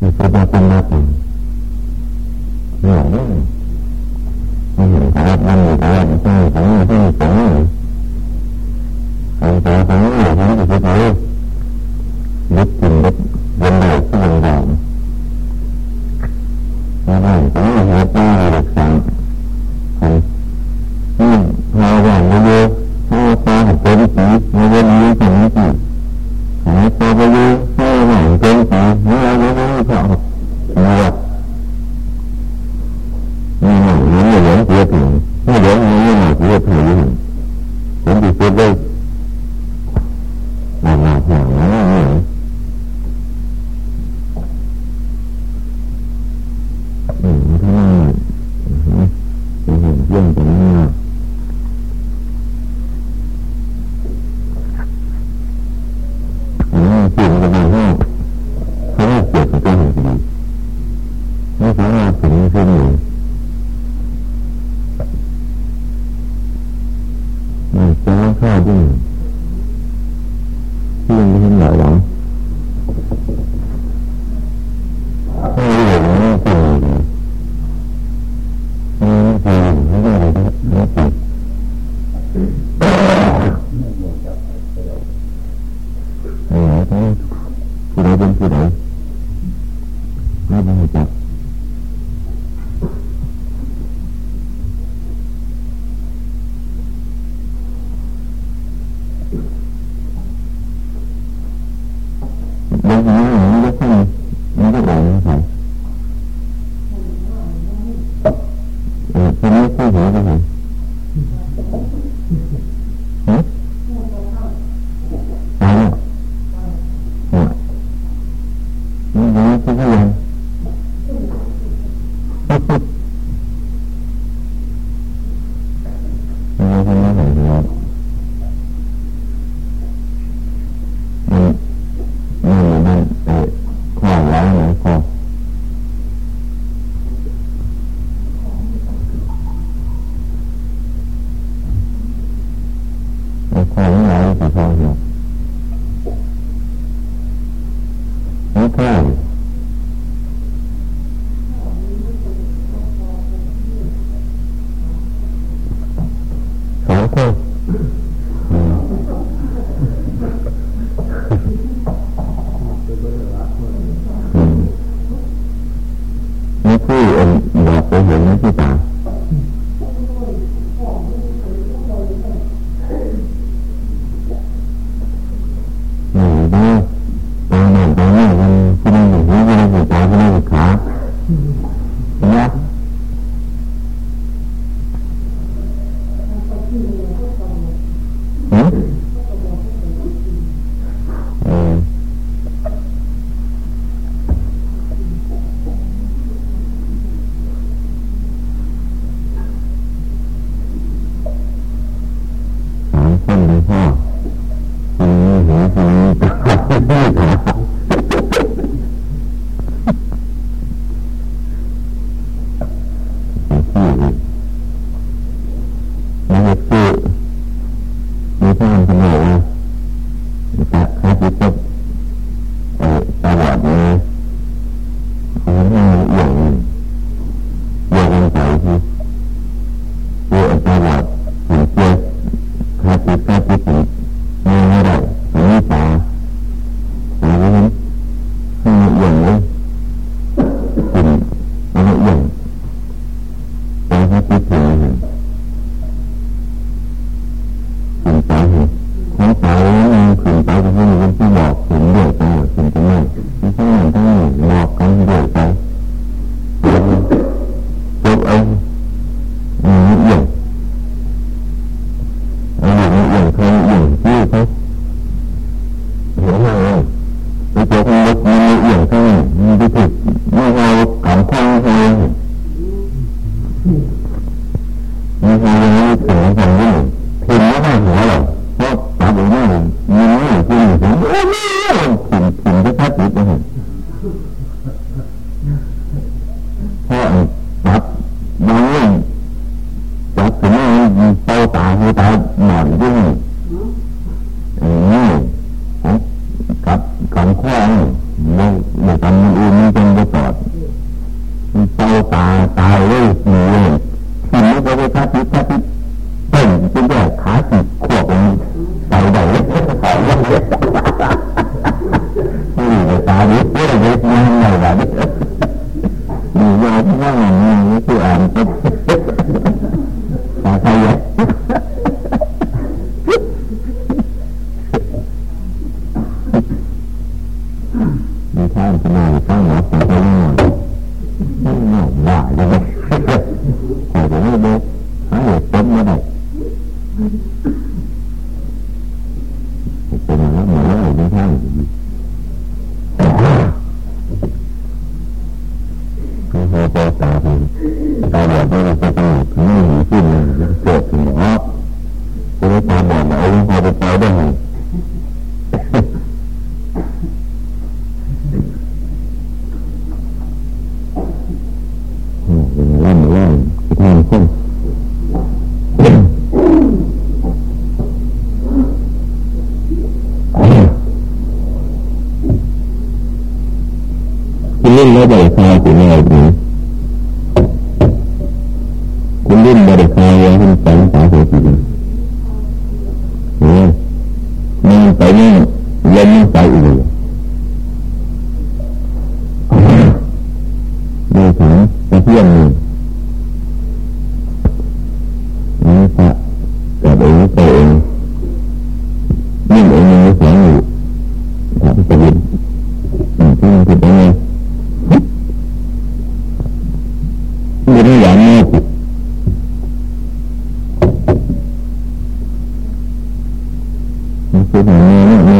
มีความาเป็มาเป็นหลงมันเห็นภาพมันเห็นภามันเห็นภาพมันเห็นภาพ you 欢迎。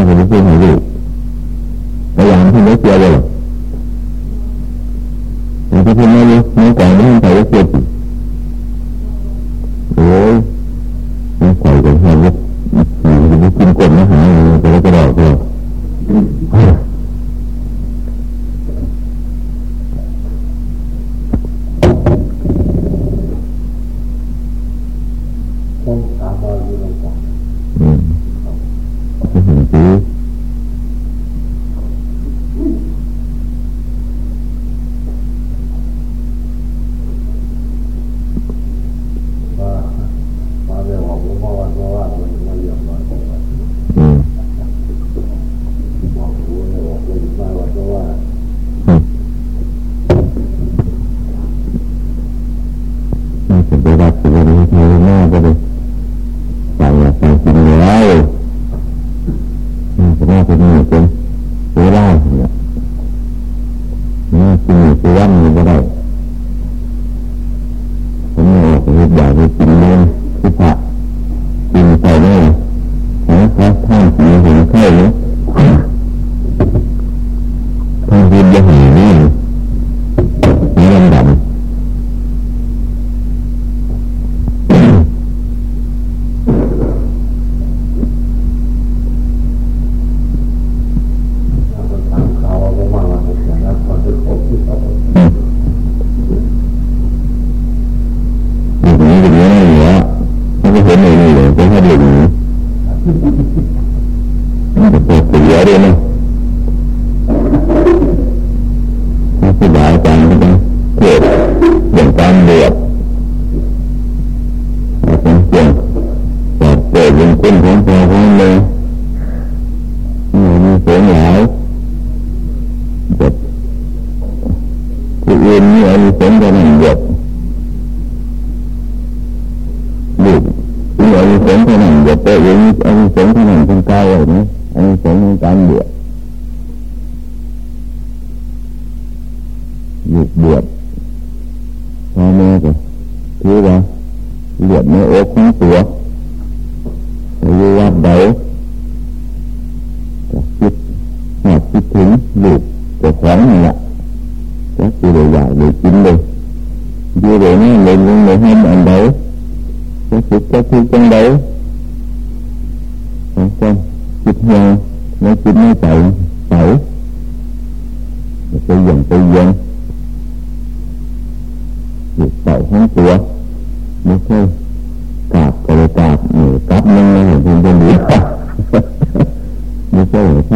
ก็จะพูดให้ลูกพยายามที่ไม่เกี่ยวเลย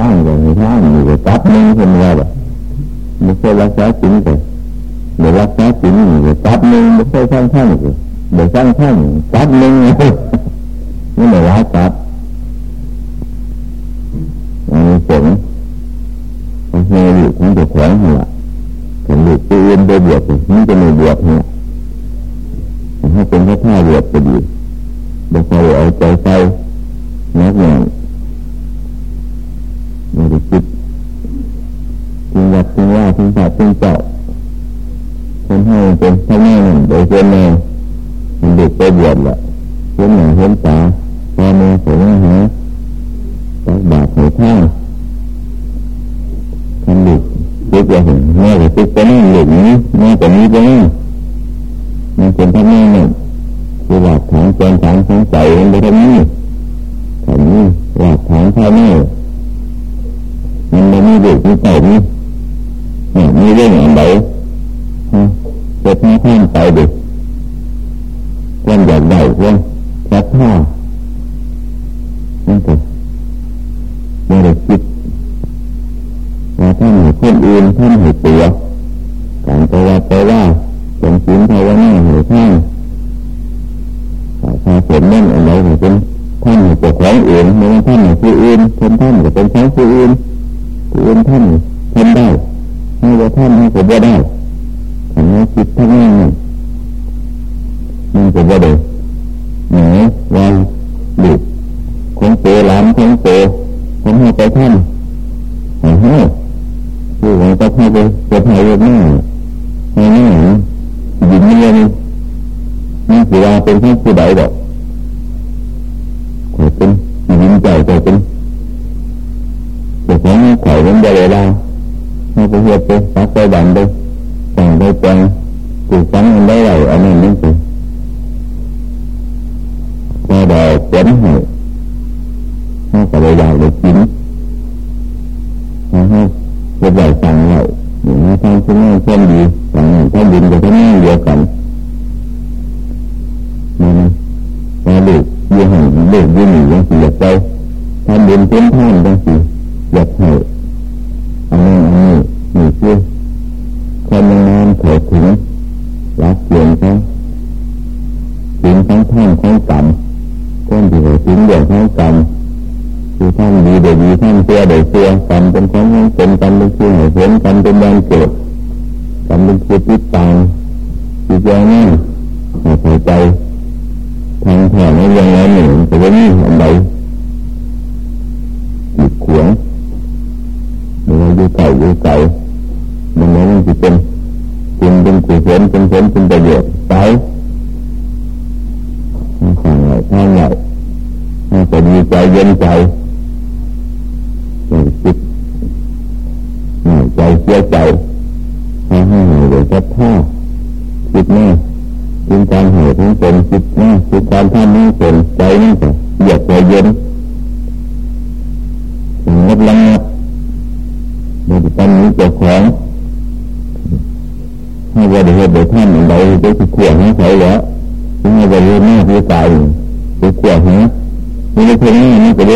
นั่งอย่างนี้นั่งอยู่ก็ตัดนึงคนเดียวแบบไม่เคยรักษาศีลเลยเดี๋ยวรักษาศีลอยู่ก็ตัดนึงไม่เคยสร้างท่านเลยเดี๋ยวสร้างท่านตัดนึงเลยนี่ไม่รักษา หลักฐานพ่อแม่มันไม่มีเด็กมีเต่ามีเนี่ยมีเรื่องอะไรฮะเกิดให้ท่านไปเด็กวันอยากได้วันชัดท่านั่นก็ไม่ได้คิดว่าท่านให้คนอื่นท่านให้ตัว ท่านผู้อื่นคนท่านก็เป็นของผู้อื่นผู้อื่นท่านทำได้ให้ว่าท่านให้ผมว่าได้ทำให้คิดทั้งนั้นมันจะว่าได้หนูว่าดุของโตหลานของโตผมให้ไปท่านห้ให้ผู้หวังจะให้ไปจะให้เรื่องหน้าให้หน้ายินเงินนี่คือว่าเป็นที่ ของไข่เป็นเวลาให้ไปเฮ็ดไปปักไปดันไปแต่งไปแปลงปลูกฝังมันได้ไรอันนี้นี่คือพอได้ผลให้ให้ก็เลยอยากเลยกินให้ให้ก็ใหญ่สั่งเราอย่างนี้ทำชิ้นงานเช่นดี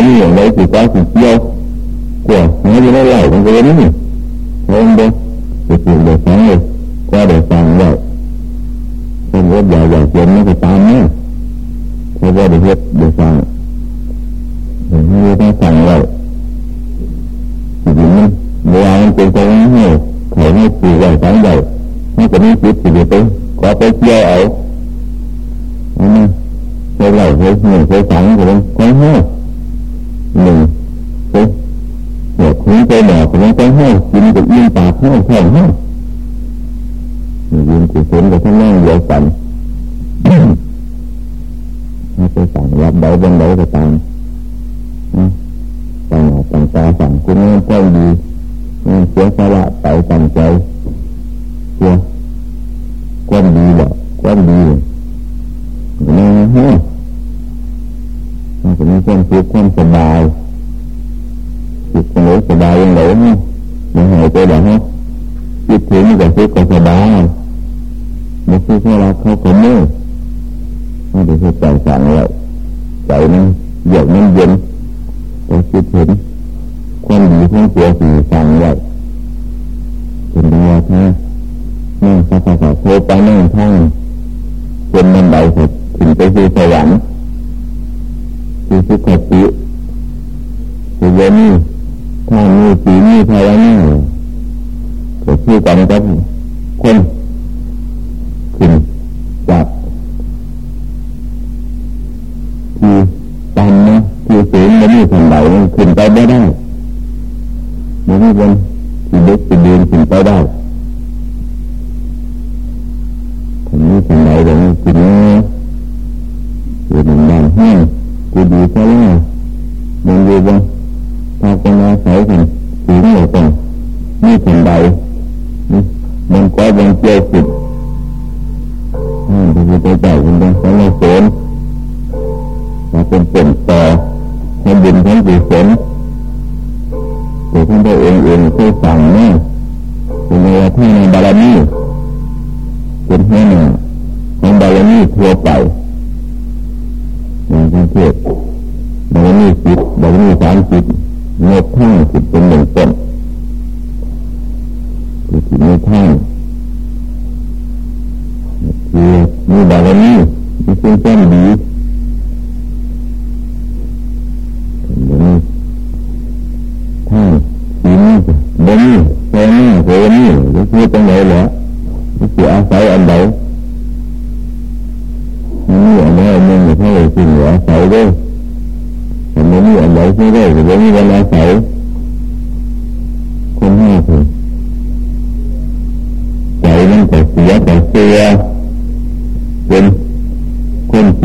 งนี้มันก็เรื่องอย่างไรติดตาติดเกี่ยวขวดหาอยู่ในไหลมันก็เรื่องนี้เพราะมันเด็กติดเด็กฟังเลยก็เด็กฟังได้เป็นรถใหญ่ใหญ่เกินมันก็ตามเนี่ยเพราะว่าเด็กเด็กฟังเห็นให้ได้ฟังไว้ทีนี้เวลามันเป็นไปไม่ให้เขาให้ปีใหญ่ฟังใหญ่มันก็มีจิตสิไปขอไปเกี่ยวเอาอันนี้ไปไหลไปเหนื่อยไปฝังก็เป็นของห้า ไปหนอกก็เป็นของห้ากินกับยินปากห้าแข็งห้ายินกุศลกับทั้งนั่งเดียวกันไม่ไปสั่งรับเดาบนเดาก็ตามต่างต่างตาสั่งคุณงานเจ้าดีเสียสละไปตั้งใจเสียความดีบ่ความดีนี่ฮะมันจะมีความสุขความสบาย สบายยังหลงมันหายไปแล้วคิดถึงกับคิดก็สบายมันคิดให้เราเขาคนนี้ไม่ได้คิดใจสั่งเลยใจมันเยือกมันเย็นพอคิดเห็นความดีความเสียสีสั่งเลยเป็นเรื่องนะนั่งสักสักโทรไปนั่งท่องจนมันเบาสุดถึงไปที่สวรรค์ มกัน เป็น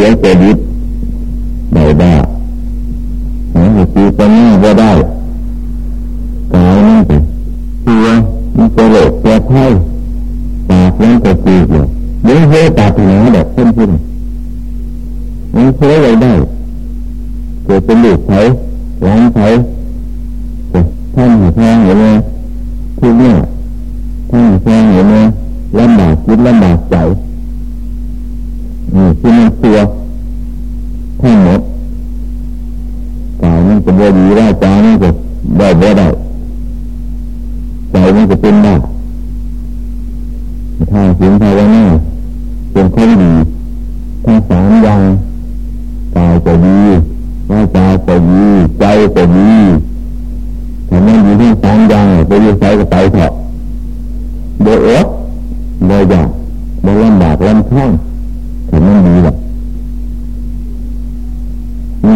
เสียงจะยึด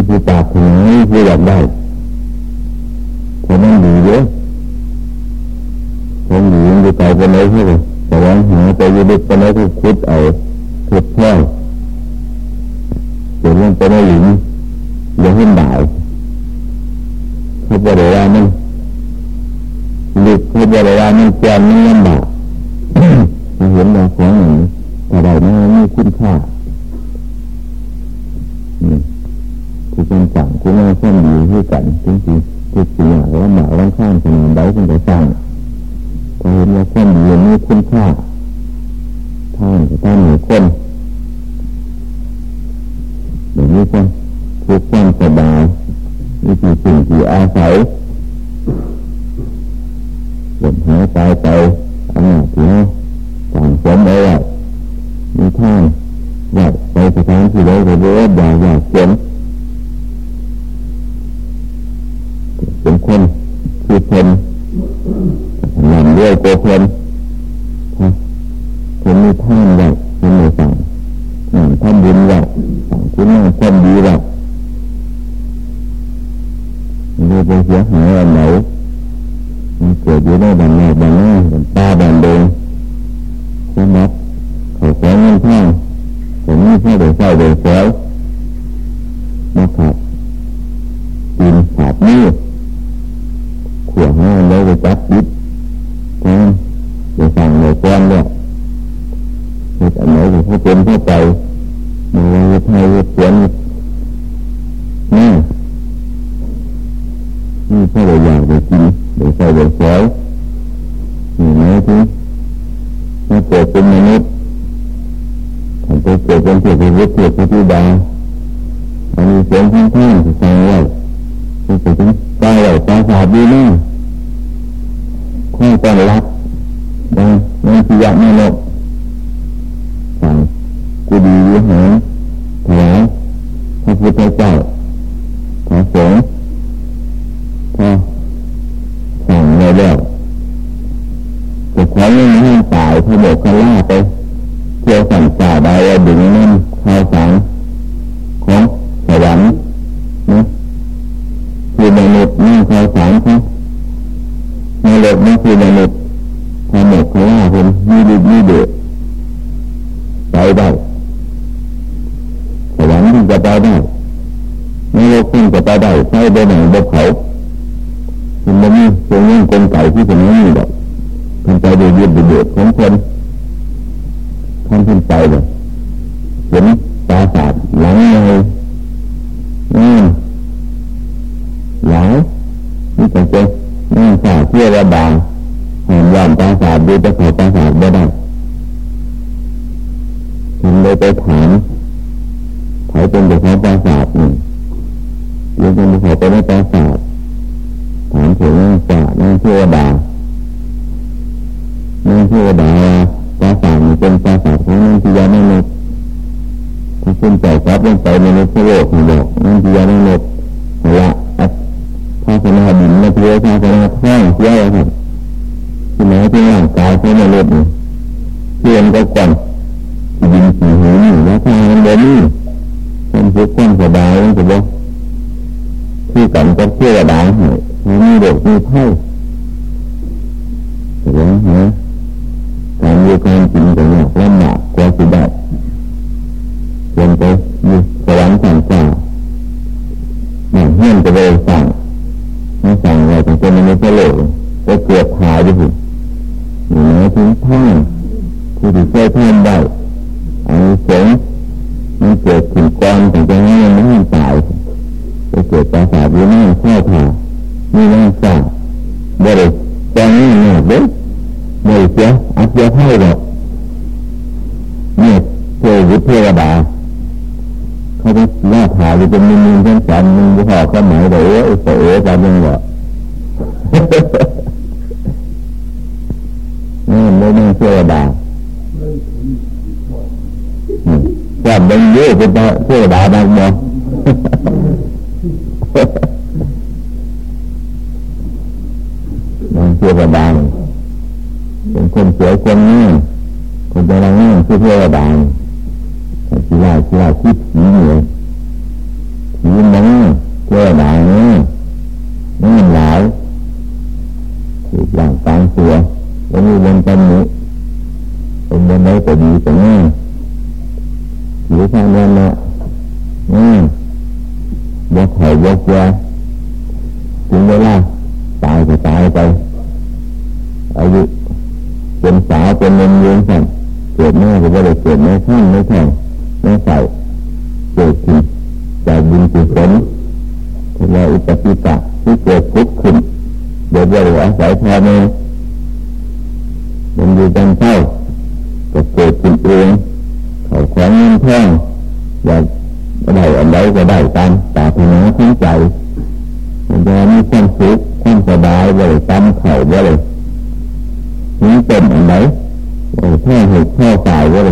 คือปากถึงนี่คืออยากได้ผมมันดีเยอะผมดีมันจะไปไปไหนที่ไหนแต่ว่าหาไปยึดไปไหนที่คุดเอาคุดแน่เดี๋ยวมันไปในหลุมเดี๋ยวขึ้นบ่ายคือประเดี๋ยวมันลึกคือประเดี๋ยวมันแกนมันลำบากเห็นเราของหนึ่งแต่เราไม่คุ้นค่า ด้วยกันจริงๆจิตสีแล้วหมาล้างข้างขนาดเดาเป็นไปสร้างพอเห็นว่าคนเรียนนี่คุ้ณค่าท่านก็ต้องมีคนหรือมีคนทุกคนสบายนี่คือสิ่งที่อาศัยหมบหายตายไปอำนาจที่เขาต่างสมได้ไมีท่านอยากไปสถานที่ใดก็เรื่อยๆอยากเขียน คน เกิดเป็นเกิดเป็นเกิดเป็นที่ดามันมีเสียงที่ที่ฟังแล้วที่เกิดเป็นตาแล้วตาสาดีมากคงต้อนรับมันมันพิยะไม่ลบสั่งกูดีวิหารถวายพระพุทธเจ้าขอสงฆ์พอสั่งแล้วจะขอให้มันตายพระโมกขล่าไป เที่ยวสั่งจ่าได้ดึงนั่นข้าวสารของสวรรค์นะคือมนุษย์นั่งข้าวสารของนรกนั่นคือมนุษย์พระโมกขล่าเป็นมีดีมีเดือดไปได้สวรรค์ที่จะไปได้นรกที่จะไปได้ใช้ได้ไหนบกเขามันไม่มีตรงนี้กลไกที่จะไม่มีดอกมันไปเดือดเดือดของคนท่าน ขึ้นไปเลย ลงไปในโลกโลกของบอกนั่งที่ยาไม่หมดละภาสนาดินมาเที่ยวภาสนาท่องเที่ยวครับที่ไหนที่ร่างกายเขาไม่ลดเที่เคยทำได้อันสงมันเกิดขึ้นก่อนแต่จะให้มันไม่ตายจะเกิดปราสาทอยู่หน้าข้อผ่ามีน้ำสั่งบริตอนนี้เนี่ยเด็กบริเสียอัดเสียให้หรอกเนี่ยเทวิเทวดาเขาไปล่าถ่ายอยู่เป็นมินมินทั้งสามมินพ่อเขาหมายเลยเออเอ๋กันยังเหรอก เป็นเทวดาดังบ่บางเทวดาเป็นคนสวยคนนี้คนจะรังนี่คือเทวดาทีไรทีไรคิดผีเนี่ยผีนั้นเทวดาดัง ให้เหตุแค่สายเลย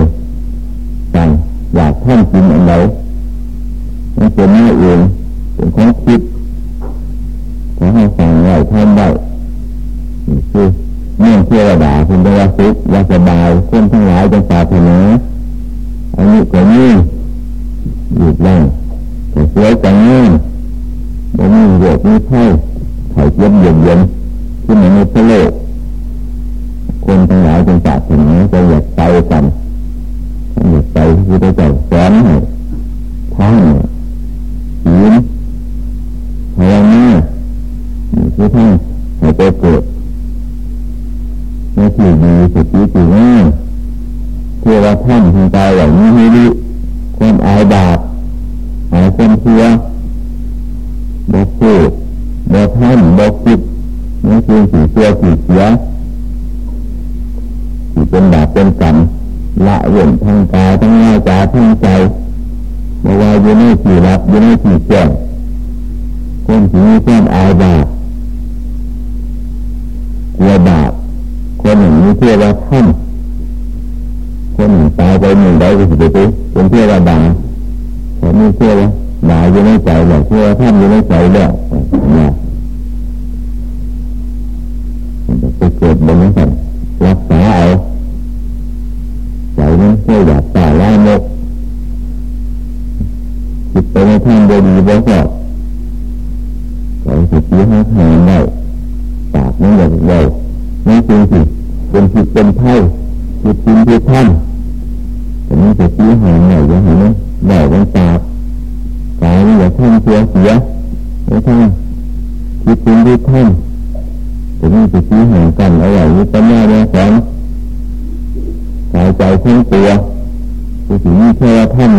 เป็นบาปเป็นละเว้นทางกายทั้งวาจาทั้งใจไม่ว่าอยู่ในที่รับอยู่ในที่แจ้งคนที่มีความอายบาปกลัวบาปคนหนึ่งมีเพื่อว่าท่านคนหนึ่งตายไปหนึ่งได้ก็สิไปเป็นเพื่อว่าด่าเขามีเพื่อว่าด่าอยู่ในใจแบบเพื่อท่านอยู่ในใจแล้ว ทางดีดีบ่ชอบก็สิที่ให้ทางได้ปากนั้นอย่างเดียวนี่จริงสิเป็นผิดเป็นไพ่ผิดจริงผิดท่านแต่นี่จะชี้หางไหนอย่างนี้ไหนเป็นปากกายอย่าท่านเสียเสียไม่ท่านผิดจริงผิดท่านแต่นี่จะชี้หางกันเอาไว้ยึดปัญญาเนี่ยสอนกายใจทั้งตัวคือสิ่งที่เชื่อท่าน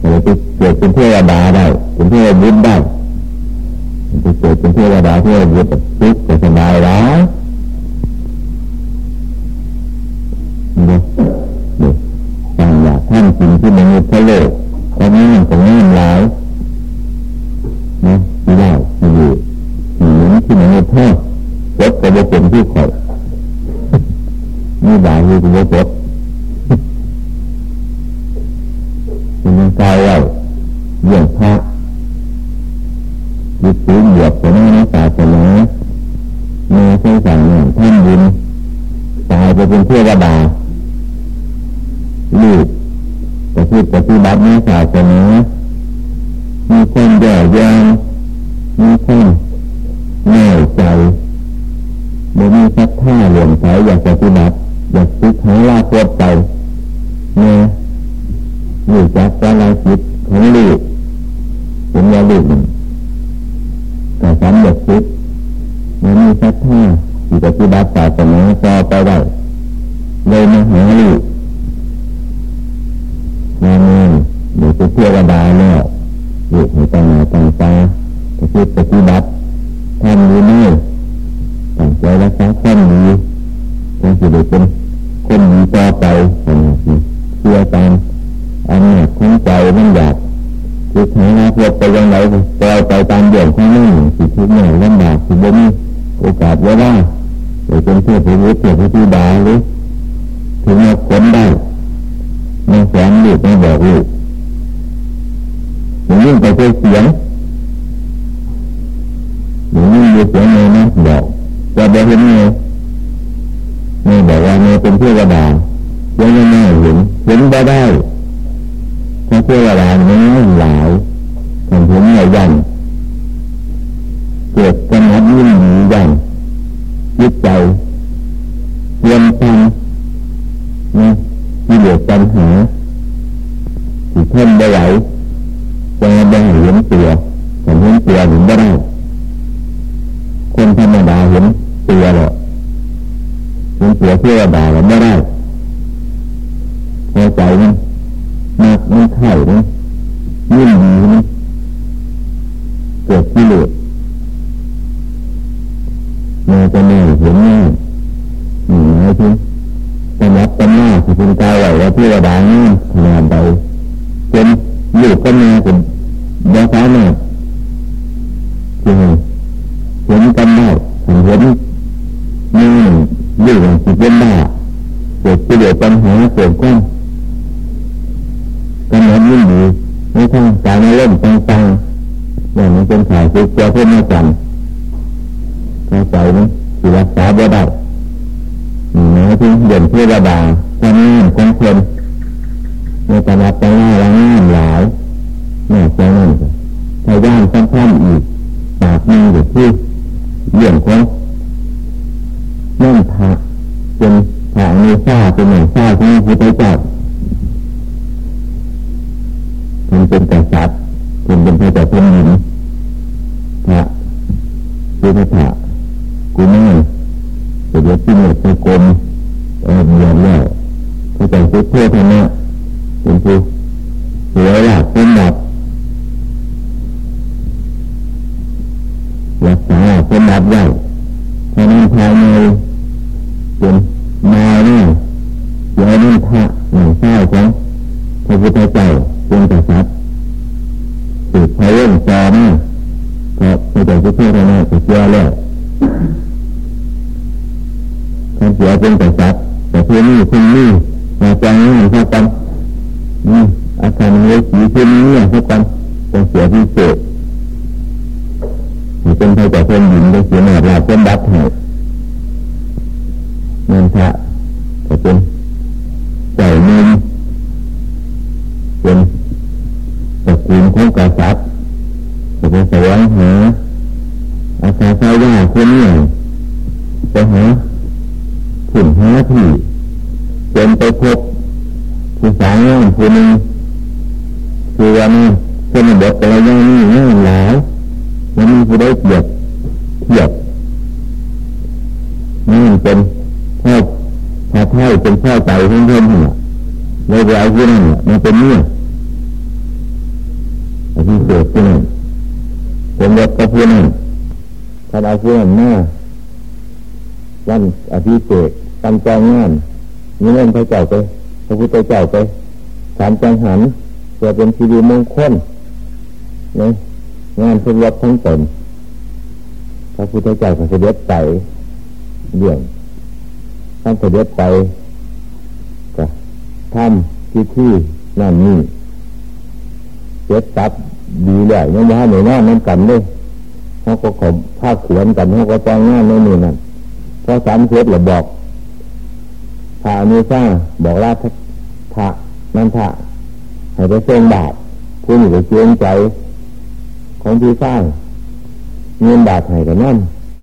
เราจะเกิดเป็นเทวดาได้เป็นเทวบุญได้จะเกิดเป็นเทวดาเทวบุญทุกข์สบายแล้วเนี่เนี่ยต่างอยากท่านสิ่งที่มนุษย์ทะเลตอนนี้มันก็ง่ายหลายนะที่เล่าที่อยู่ที่หนุนที่มนุษย์ทอดรถก็จะเป็นที่ข่อยนี่บาอยู่ที่รถมัน อยากปฏิบัติอยากติดหาลาโคตรไปเนี่ยรู้จักการจิตของลูกเป็นยาลูกหนึ่งแต่สำเร็จจิตมันมีศรัทธาที่ปฏิบัติศาสนาต่อไปได้เลยมาหาลูกมาเมือเดี๋ยวจะเที่ยวดาแล้วลูกให้ตั้งหน้าตั้งตาปฏิบัติ เป็นเพื่อระดายังไม่เห็นเห็นบ่ได้ถ้าเทวดาไม่หลายทำผมใหญ่ยันเกิดกำหนัดยิ่งหนียันยึดใจเรียนทันนะที่เดือดปัญหาที่ท่านได้ไหวจะได้เห็นตัวแต่เห็นตัวเห็นไม่ได้คนธรรมดาเห็นตัวหรอก เห็นตัวเทวดาเราไม่ได้พอใจมันนักมันไข่นะยิ่งดีนเกิดกิเลสมาจะไม่เห็นง่ายหนีไอ้ที่สำรับตำหน้าที่เป็นกายไหวแล้วที่ระดางนี่งานใดเป็นอยู่ก็มาเป็นยาสามารถที่เห็นกันได้เห็นมืออ ยู่อย่างจิตเป็นบ้าเกิดกิเลสปัญหาเกิดความกำหนดยิ่งดีในทางการเล่นต่างๆอย่างนี้เป็นสายคือเจ้าเพื่อนมาจันเข้าใจไหมที่รักษาบ่ได้หมายถึงเด่นเพื่อระบาดความงามของคนในตลาดตลาดละงามหลายนอกจนั้นพยายามสำคัญอีกปากมืออยู่ที่เรื่องของนั่ง ของพระพุทธเจ้ามันเป็นกษัตริย์มันเป็นพระเจ้าแผ่นดินพระพุทธะกุมารเกิดที่หนือสกลเออเรียนแล้วพระเจ้าพุทธเจ้าธรรมะเป็นผู้เสียหลักเป็นดับรักษาเป็นดับไว้ภายในภายในเป็นมาเนี่ย เดี๋ยวนี้พระหนึ่งเศร้าของพระพุทธเจ้าเป็นกษัตริย์สืบพระเรื่องจอมเพราะพระเจ้าพุทธธรรมะจะเชื่อแล้วท่านเสียเป็นกษัตริย์แต่เพื่อนี่คุณนี่มาจังนี่เท่ากันนี่อาคารเล็กสีเพื่อนนี่เท่ากันเป็นเสียพิเศษเป็นพระเจ้าเป็นหญิงเป็นเสียหน้าลาเป็นดับให้เของกษัตริย์จะไปแสวงหาอาศัยชาวยาคนนี้ไปหาถิ่นหาที่จนไปพบผู้สาวงามคนหนึ่งคือว่านี่คนบทอะไรอย่างนี้ง่าหลายมันมีผู้ได้เกียรติเทียบนี่เป็นพ่อพอเท่าเป็นพ่อใจเพื่อนเพื่อนเนี่ยเลยไปเอาที่นั่นมันเป็นเนี่ย เศษที่นั่นเป็นรถก็ที่นั่นถ้าเอาที่นั่นหน้าวันอภิเศษกันจองงานนี่เล่นพระเจ้าไปพระพุทธเจ้าไปสามจังหันเพื่อเป็นสิริตมงคลนะงานเป็นวัดทั้งตนพระพุทธเจ้าก็เสด็จไปเรื่องท่านเสด็จไปก็ทำที่ที่นั่นนี่เสร็จตับ ดีเลยยังไม่ให้หน่อยงามันกันเลยเขาก็ขอภาคเขียนกันเขาก็จ้างงานในนี่นั่นพอสามเสร็จแล้วบอกพระนิสาบอกราชพระนั่นถะให้ไปเส่งบาทผู้หนึ่งก็เชื่อใจ ของพี่สร้างเงินบาทให้กันนั่น